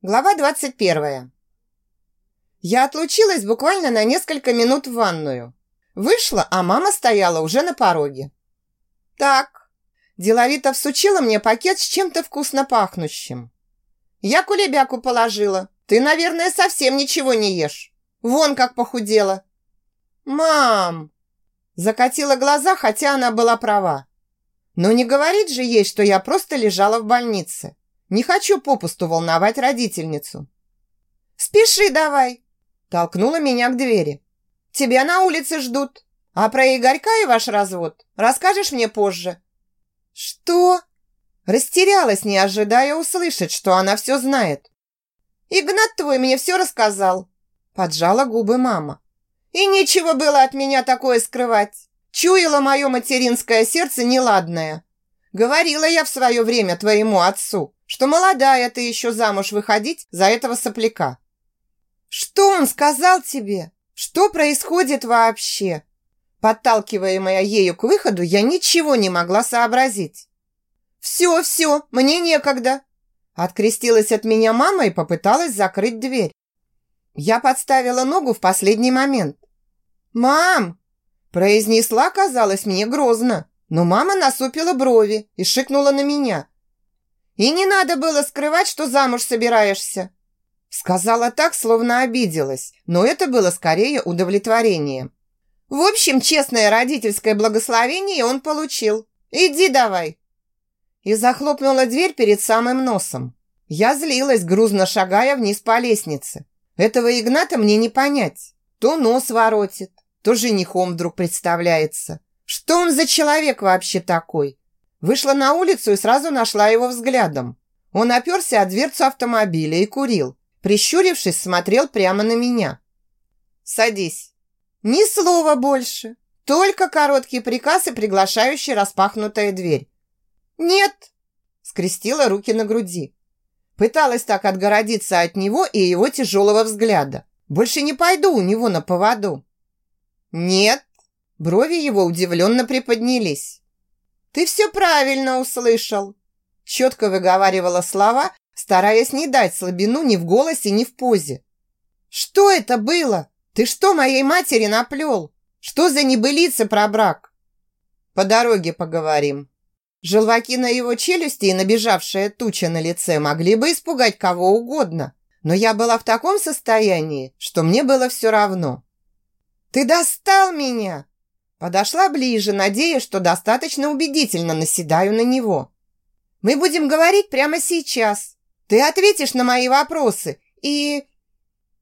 Глава 21. Я отлучилась буквально на несколько минут в ванную. Вышла, а мама стояла уже на пороге. Так, деловито всучила мне пакет с чем-то вкусно пахнущим. Я кулебяку положила. Ты, наверное, совсем ничего не ешь. Вон как похудела. Мам! Закатила глаза, хотя она была права. Но не говорит же ей, что я просто лежала в больнице. Не хочу попусту волновать родительницу. «Спеши давай!» Толкнула меня к двери. «Тебя на улице ждут. А про Игорька и ваш развод расскажешь мне позже». «Что?» Растерялась, не ожидая услышать, что она все знает. «Игнат твой мне все рассказал», поджала губы мама. «И нечего было от меня такое скрывать. Чуяло мое материнское сердце неладное. Говорила я в свое время твоему отцу, что молодая ты еще замуж выходить за этого сопляка. Что он сказал тебе? Что происходит вообще? Подталкиваемая ею к выходу, я ничего не могла сообразить. «Все, все, мне некогда!» Открестилась от меня мама и попыталась закрыть дверь. Я подставила ногу в последний момент. «Мам!» Произнесла, казалось, мне грозно, но мама насупила брови и шикнула на меня. «И не надо было скрывать, что замуж собираешься!» Сказала так, словно обиделась, но это было скорее удовлетворение. В общем, честное родительское благословение он получил. Иди давай. И захлопнула дверь перед самым носом. Я злилась, грузно шагая вниз по лестнице. Этого Игната мне не понять. То нос воротит, то женихом вдруг представляется. Что он за человек вообще такой? Вышла на улицу и сразу нашла его взглядом. Он оперся о дверцу автомобиля и курил. Прищурившись, смотрел прямо на меня. «Садись». Ни слова больше. Только короткий приказ и приглашающий распахнутая дверь. «Нет!» Скрестила руки на груди. Пыталась так отгородиться от него и его тяжелого взгляда. Больше не пойду у него на поводу. «Нет!» Брови его удивленно приподнялись. «Ты все правильно услышал!» Четко выговаривала слова, стараясь не дать слабину ни в голосе, ни в позе. «Что это было? Ты что моей матери наплел? Что за небылицы про брак?» «По дороге поговорим». Желваки на его челюсти и набежавшая туча на лице могли бы испугать кого угодно, но я была в таком состоянии, что мне было все равно. «Ты достал меня!» Подошла ближе, надеясь, что достаточно убедительно наседаю на него. «Мы будем говорить прямо сейчас. Ты ответишь на мои вопросы и...»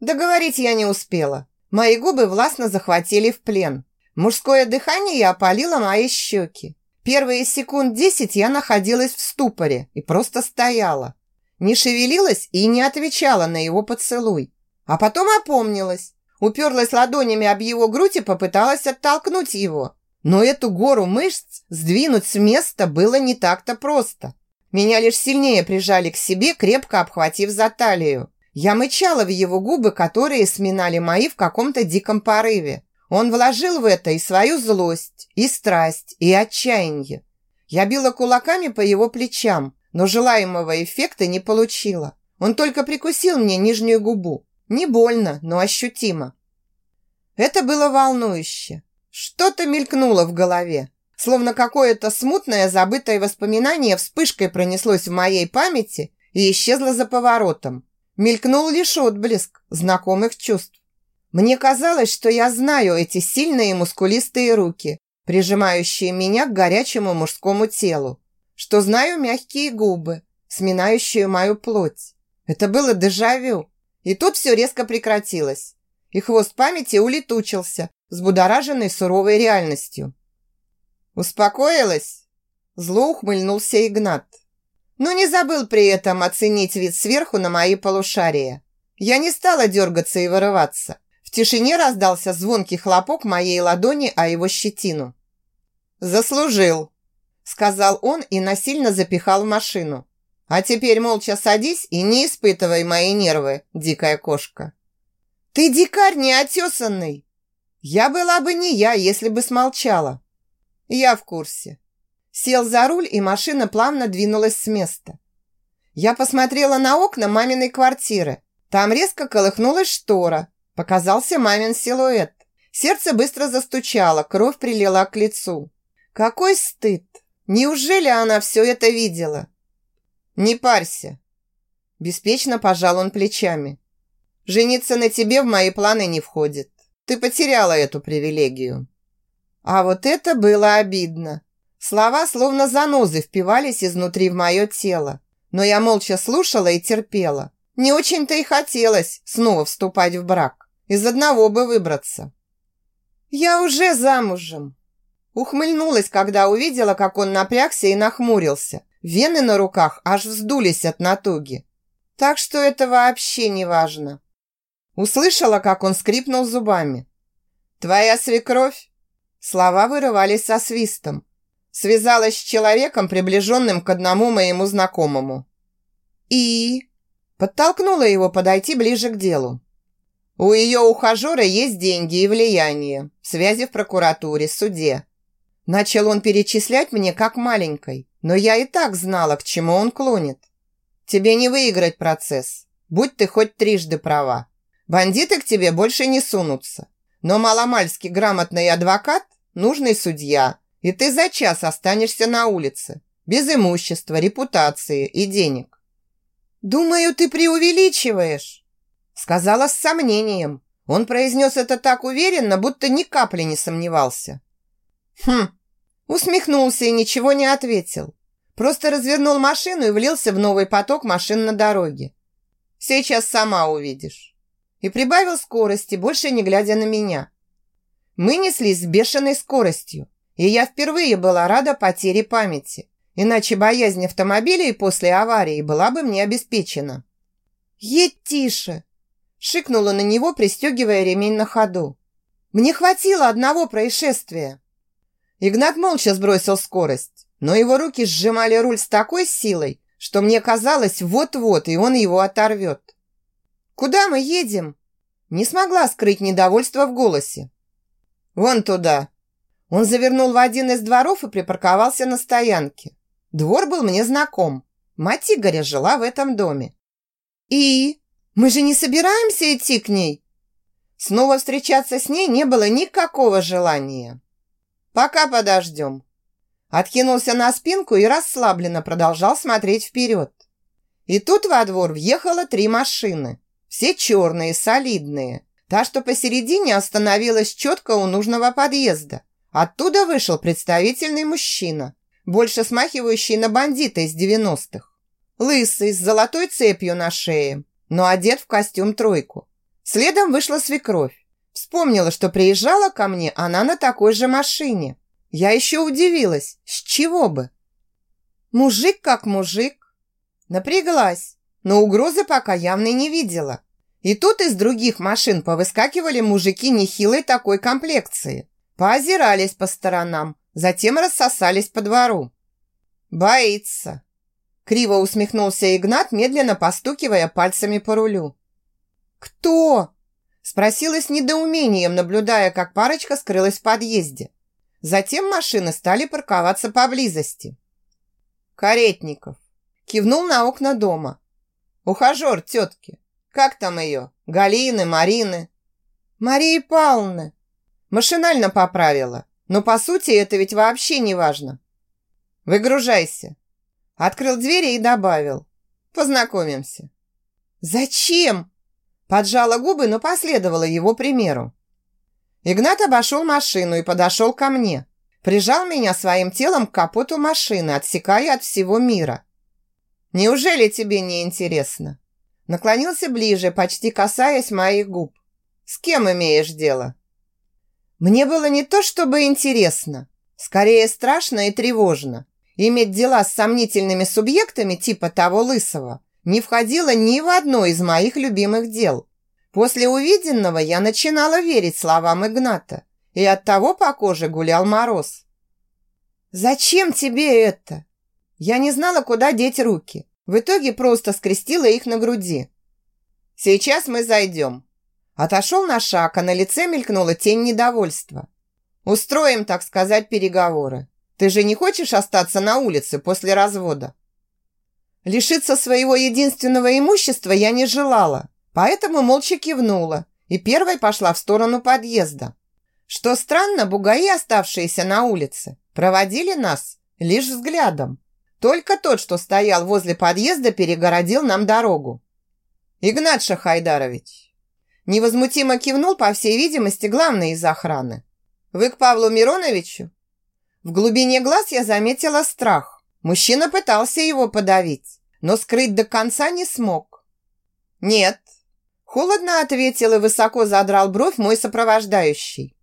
Договорить я не успела. Мои губы властно захватили в плен. Мужское дыхание опалило мои щеки. Первые секунд десять я находилась в ступоре и просто стояла. Не шевелилась и не отвечала на его поцелуй. А потом опомнилась уперлась ладонями об его грудь и попыталась оттолкнуть его. Но эту гору мышц сдвинуть с места было не так-то просто. Меня лишь сильнее прижали к себе, крепко обхватив за талию. Я мычала в его губы, которые сминали мои в каком-то диком порыве. Он вложил в это и свою злость, и страсть, и отчаяние. Я била кулаками по его плечам, но желаемого эффекта не получила. Он только прикусил мне нижнюю губу. Не больно, но ощутимо. Это было волнующе. Что-то мелькнуло в голове. Словно какое-то смутное, забытое воспоминание вспышкой пронеслось в моей памяти и исчезло за поворотом. Мелькнул лишь отблеск знакомых чувств. Мне казалось, что я знаю эти сильные мускулистые руки, прижимающие меня к горячему мужскому телу, что знаю мягкие губы, сминающие мою плоть. Это было дежавю. И тут все резко прекратилось, и хвост памяти улетучился, взбудораженный суровой реальностью. «Успокоилась?» Зло ухмыльнулся Игнат. Но не забыл при этом оценить вид сверху на мои полушария. Я не стала дергаться и вырываться. В тишине раздался звонкий хлопок моей ладони о его щетину. «Заслужил», – сказал он и насильно запихал в машину. А теперь молча садись и не испытывай мои нервы, дикая кошка. Ты дикарь неотесанный. Я была бы не я, если бы смолчала. Я в курсе. Сел за руль, и машина плавно двинулась с места. Я посмотрела на окна маминой квартиры. Там резко колыхнулась штора. Показался мамин силуэт. Сердце быстро застучало, кровь прилила к лицу. Какой стыд! Неужели она все это видела? Не парься. Беспечно пожал он плечами. Жениться на тебе в мои планы не входит. Ты потеряла эту привилегию. А вот это было обидно. Слова словно занозы впивались изнутри в мое тело. Но я молча слушала и терпела. Не очень-то и хотелось снова вступать в брак. Из одного бы выбраться. «Я уже замужем!» Ухмыльнулась, когда увидела, как он напрягся и нахмурился. Вены на руках аж вздулись от натуги. Так что это вообще не важно. Услышала, как он скрипнул зубами. «Твоя свекровь?» Слова вырывались со свистом. Связалась с человеком, приближенным к одному моему знакомому. «И?» Подтолкнула его подойти ближе к делу. У ее ухажера есть деньги и влияние, связи в прокуратуре, суде. Начал он перечислять мне как маленькой, но я и так знала, к чему он клонит. Тебе не выиграть процесс, будь ты хоть трижды права. Бандиты к тебе больше не сунутся. Но маломальски грамотный адвокат, нужный судья, и ты за час останешься на улице, без имущества, репутации и денег. «Думаю, ты преувеличиваешь», сказала с сомнением. Он произнес это так уверенно, будто ни капли не сомневался. Хм, усмехнулся и ничего не ответил. Просто развернул машину и влился в новый поток машин на дороге. Сейчас сама увидишь. И прибавил скорости, больше не глядя на меня. Мы неслись с бешеной скоростью, и я впервые была рада потере памяти. Иначе боязнь автомобилей после аварии была бы мне обеспечена. «Едь тише!» Шикнула на него, пристегивая ремень на ходу. «Мне хватило одного происшествия!» Игнат молча сбросил скорость, но его руки сжимали руль с такой силой, что мне казалось, вот-вот, и он его оторвет. «Куда мы едем?» Не смогла скрыть недовольство в голосе. «Вон туда!» Он завернул в один из дворов и припарковался на стоянке. Двор был мне знаком. Мать Игоря жила в этом доме. «И? Мы же не собираемся идти к ней?» Снова встречаться с ней не было никакого желания. «Пока подождем». Откинулся на спинку и расслабленно продолжал смотреть вперед. И тут во двор въехало три машины. Все черные, солидные. Та, что посередине, остановилась четко у нужного подъезда. Оттуда вышел представительный мужчина больше смахивающий на бандита из 90-х. Лысый, с золотой цепью на шее, но одет в костюм-тройку. Следом вышла свекровь. Вспомнила, что приезжала ко мне она на такой же машине. Я еще удивилась, с чего бы? Мужик как мужик. Напряглась, но угрозы пока явно не видела. И тут из других машин повыскакивали мужики нехилой такой комплекции. Поозирались по сторонам, затем рассосались по двору. «Боится!» Криво усмехнулся Игнат, медленно постукивая пальцами по рулю. «Кто?» Спросила с недоумением, наблюдая, как парочка скрылась в подъезде. Затем машины стали парковаться поблизости. «Каретников!» Кивнул на окна дома. «Ухажер тетки! Как там ее? Галины, Марины?» «Марии Павловны!» Машинально поправила. Но по сути это ведь вообще не важно. Выгружайся. Открыл двери и добавил. Познакомимся. Зачем? Поджала губы, но последовала его примеру. Игнат обошел машину и подошел ко мне. Прижал меня своим телом к капоту машины, отсекая от всего мира. «Неужели тебе не интересно?» Наклонился ближе, почти касаясь моих губ. «С кем имеешь дело?» Мне было не то чтобы интересно, скорее страшно и тревожно. Иметь дела с сомнительными субъектами типа того лысого не входило ни в одно из моих любимых дел. После увиденного я начинала верить словам Игната, и от того по коже гулял мороз. «Зачем тебе это?» Я не знала, куда деть руки. В итоге просто скрестила их на груди. «Сейчас мы зайдем», Отошел на шаг, а на лице мелькнула тень недовольства. «Устроим, так сказать, переговоры. Ты же не хочешь остаться на улице после развода?» Лишиться своего единственного имущества я не желала, поэтому молча кивнула и первой пошла в сторону подъезда. Что странно, бугаи, оставшиеся на улице, проводили нас лишь взглядом. Только тот, что стоял возле подъезда, перегородил нам дорогу. «Игнат Шахайдарович!» Невозмутимо кивнул, по всей видимости, главный из охраны. «Вы к Павлу Мироновичу?» В глубине глаз я заметила страх. Мужчина пытался его подавить, но скрыть до конца не смог. «Нет», – холодно ответил и высоко задрал бровь мой сопровождающий.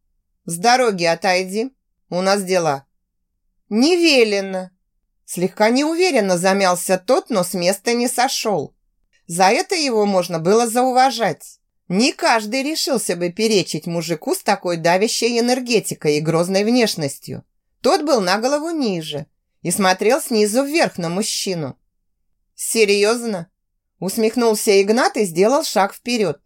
«С дороги отойди, у нас дела». «Не велено», Слегка неуверенно замялся тот, но с места не сошел. За это его можно было зауважать. Не каждый решился бы перечить мужику с такой давящей энергетикой и грозной внешностью. Тот был на голову ниже и смотрел снизу вверх на мужчину. «Серьезно?» Усмехнулся Игнат и сделал шаг вперед.